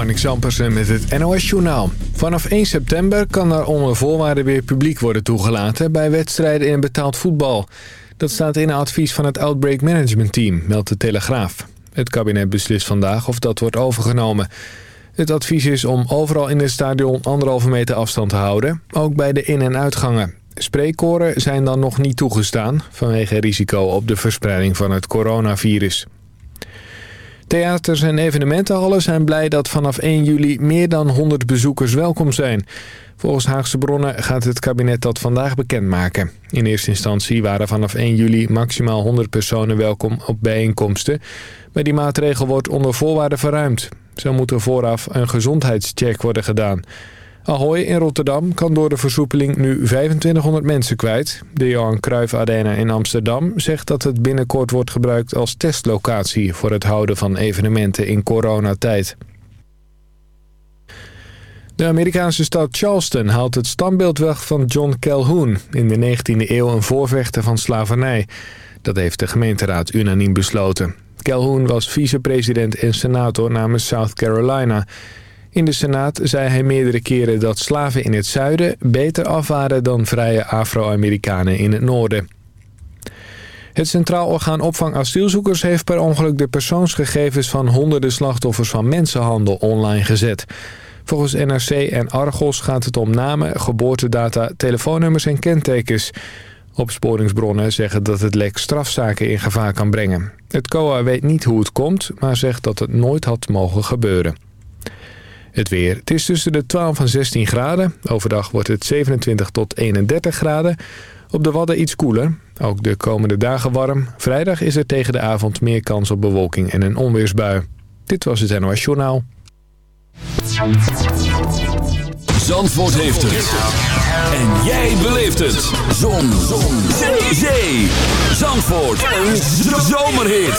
Marnik Zampersen met het NOS Journaal. Vanaf 1 september kan er onder voorwaarden weer publiek worden toegelaten... bij wedstrijden in betaald voetbal. Dat staat in een advies van het Outbreak Management Team, meldt de Telegraaf. Het kabinet beslist vandaag of dat wordt overgenomen. Het advies is om overal in het stadion anderhalve meter afstand te houden... ook bij de in- en uitgangen. Spreekkoren zijn dan nog niet toegestaan... vanwege risico op de verspreiding van het coronavirus. Theaters en evenementenhallen zijn blij dat vanaf 1 juli meer dan 100 bezoekers welkom zijn. Volgens Haagse bronnen gaat het kabinet dat vandaag bekendmaken. In eerste instantie waren vanaf 1 juli maximaal 100 personen welkom op bijeenkomsten. Maar die maatregel wordt onder voorwaarden verruimd. Zo moet er vooraf een gezondheidscheck worden gedaan. Ahoy in Rotterdam kan door de versoepeling nu 2500 mensen kwijt. De Johan Cruijff Arena in Amsterdam zegt dat het binnenkort wordt gebruikt als testlocatie... voor het houden van evenementen in coronatijd. De Amerikaanse stad Charleston haalt het standbeeld weg van John Calhoun... in de 19e eeuw een voorvechter van slavernij. Dat heeft de gemeenteraad unaniem besloten. Calhoun was vicepresident en senator namens South Carolina... In de Senaat zei hij meerdere keren dat slaven in het zuiden beter af waren dan vrije Afro-Amerikanen in het noorden. Het Centraal Orgaan Opvang Asielzoekers heeft per ongeluk de persoonsgegevens van honderden slachtoffers van mensenhandel online gezet. Volgens NRC en Argos gaat het om namen, geboortedata, telefoonnummers en kentekens. Opsporingsbronnen zeggen dat het lek strafzaken in gevaar kan brengen. Het COA weet niet hoe het komt, maar zegt dat het nooit had mogen gebeuren. Het weer. Het is tussen de 12 en 16 graden. Overdag wordt het 27 tot 31 graden. Op de Wadden iets koeler. Ook de komende dagen warm. Vrijdag is er tegen de avond meer kans op bewolking en een onweersbui. Dit was het NOS Journaal. Zandvoort heeft het. En jij beleeft het. Zon. Zon. Zee. Zandvoort. Een zomerhit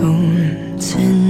从前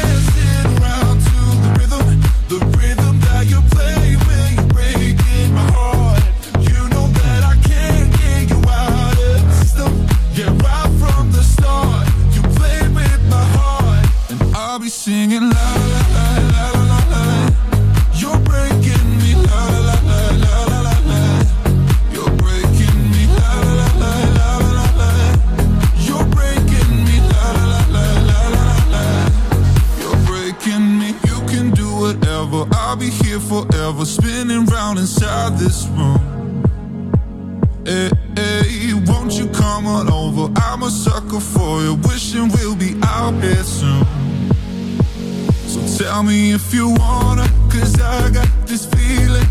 that was spinning round inside this room. Hey, hey, won't you come on over? I'm a sucker for you, wishing we'll be out here soon. So tell me if you wanna, cause I got this feeling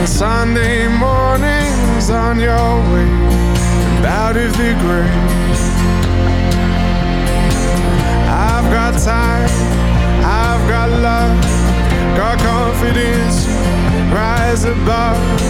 the Sunday mornings on your way out of the grave. I've got time, I've got love, got confidence, rise above.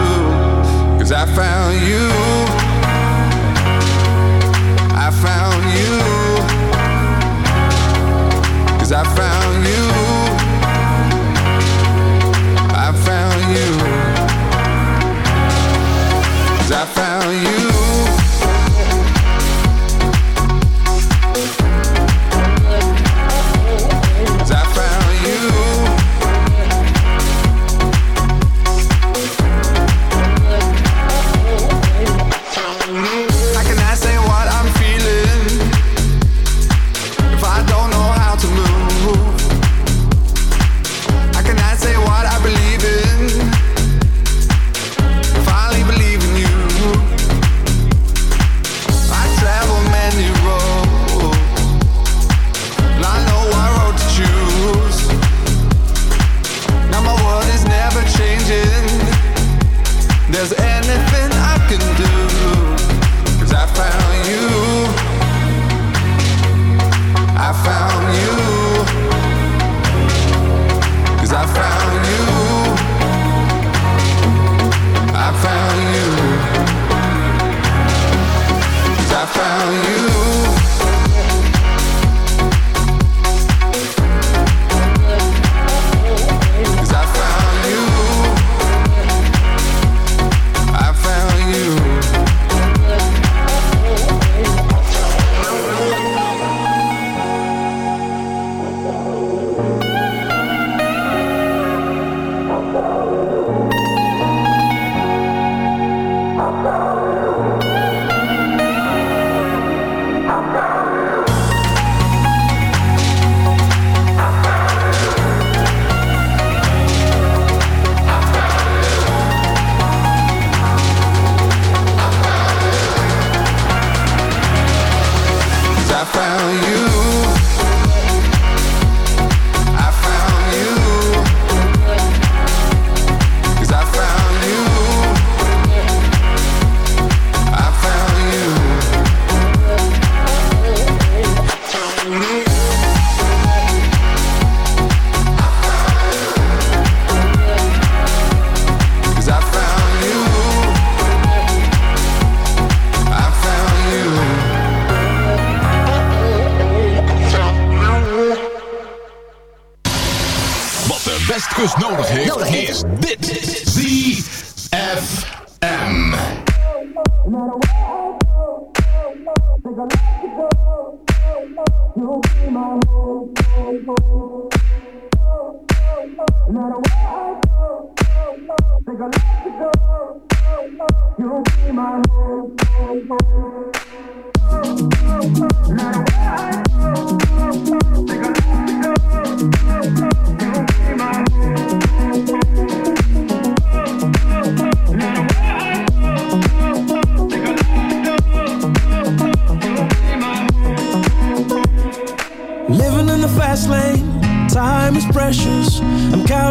Cause I found you, I found I found you. I found I found you.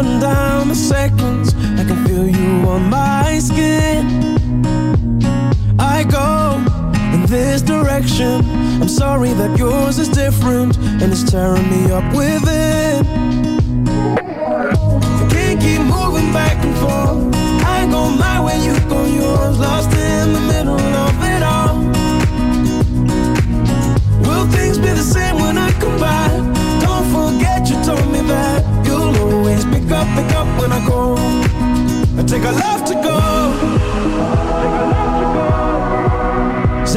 counting down the seconds. I can feel you on my skin. I go in this direction. I'm sorry that yours is different, and it's tearing me up within.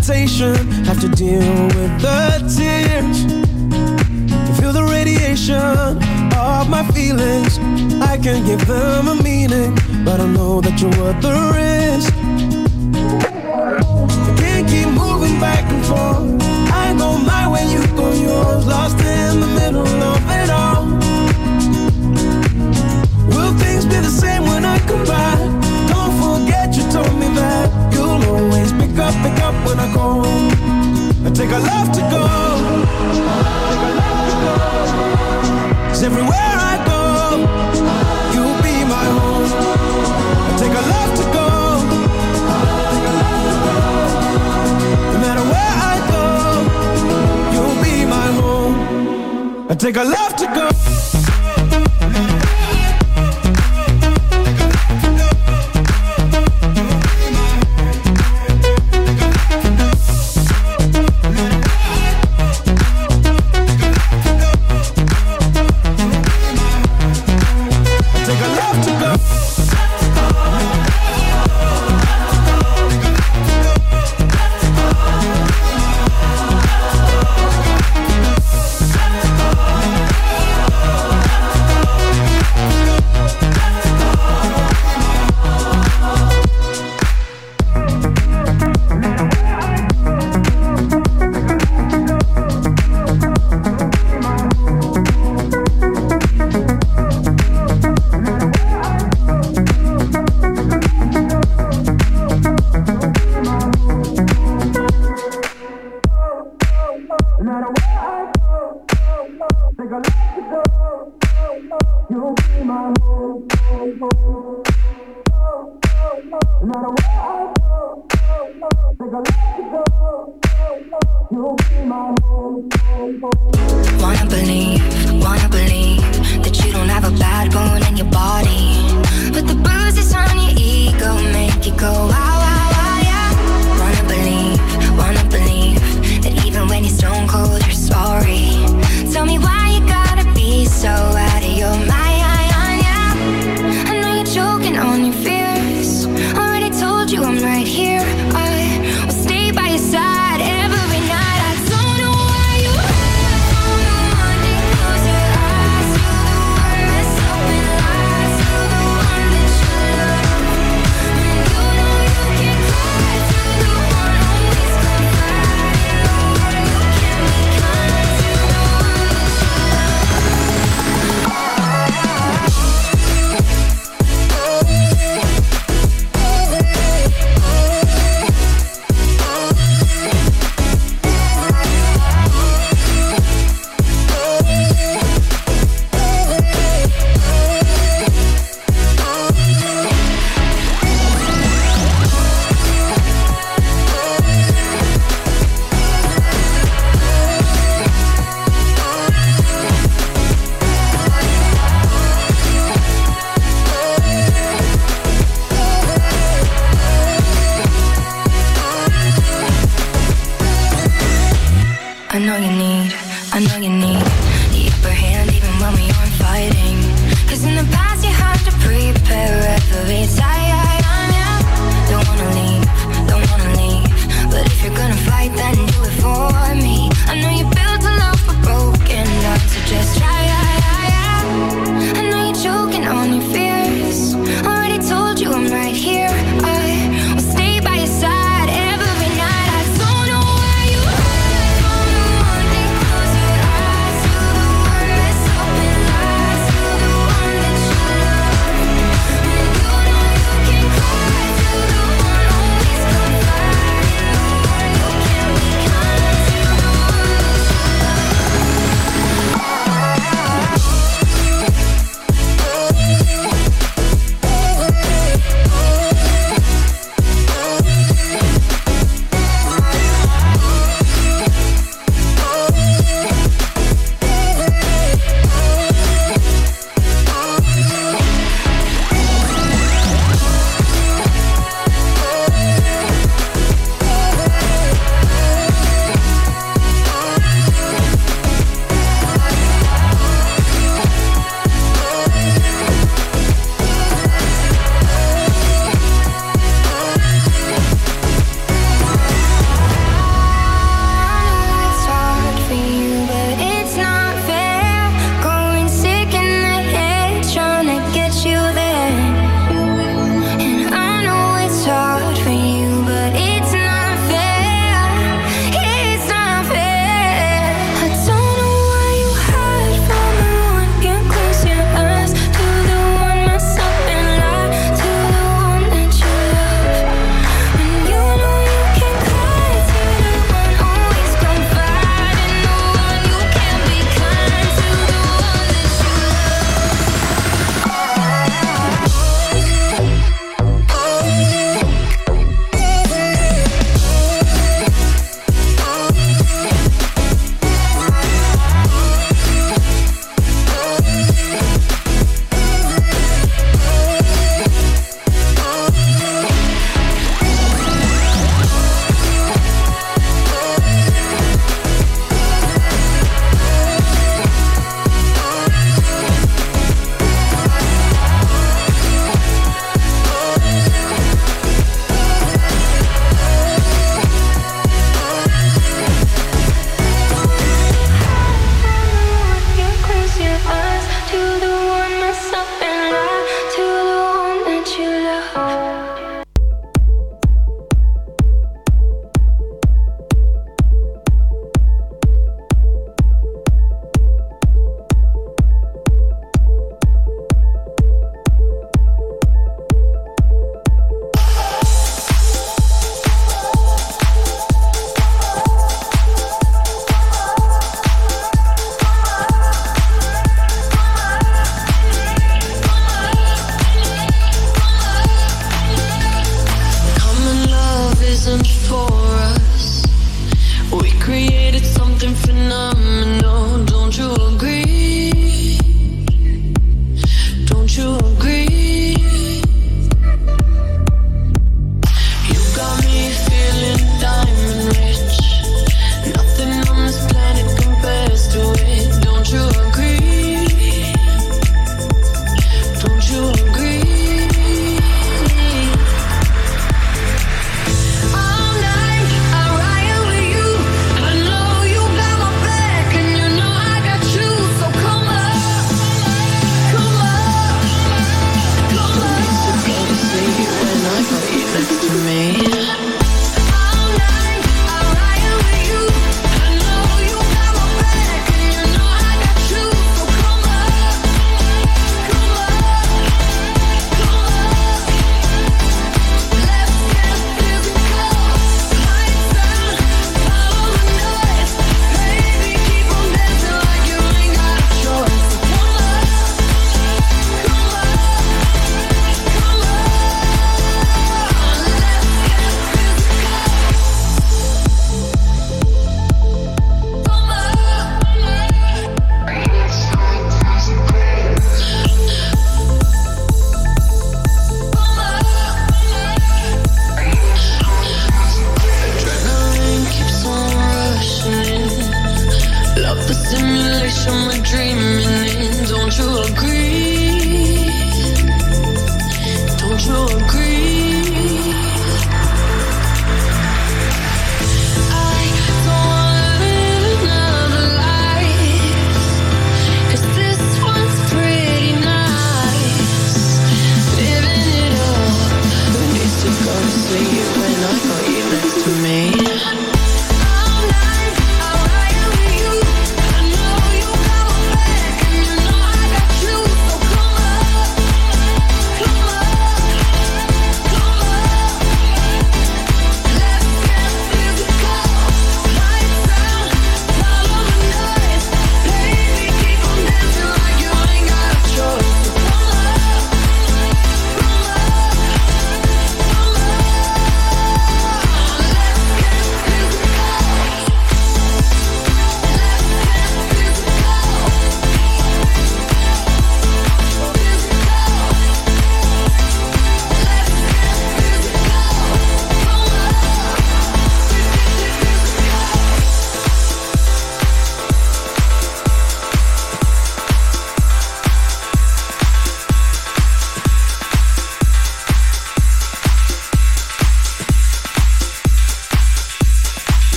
hesitation. Have to deal with the tears Feel the radiation of my feelings. I can give them a meaning, but I know that you're worth the risk. I can't keep moving back and forth. I go my way, you go yours, lost in the middle take a left to go.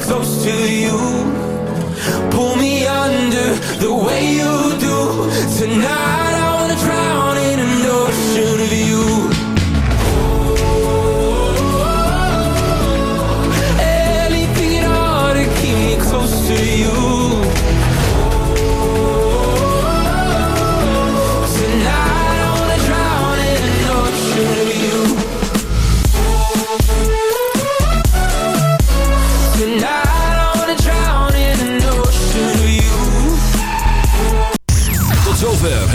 close to you. Pull me under the way you do tonight.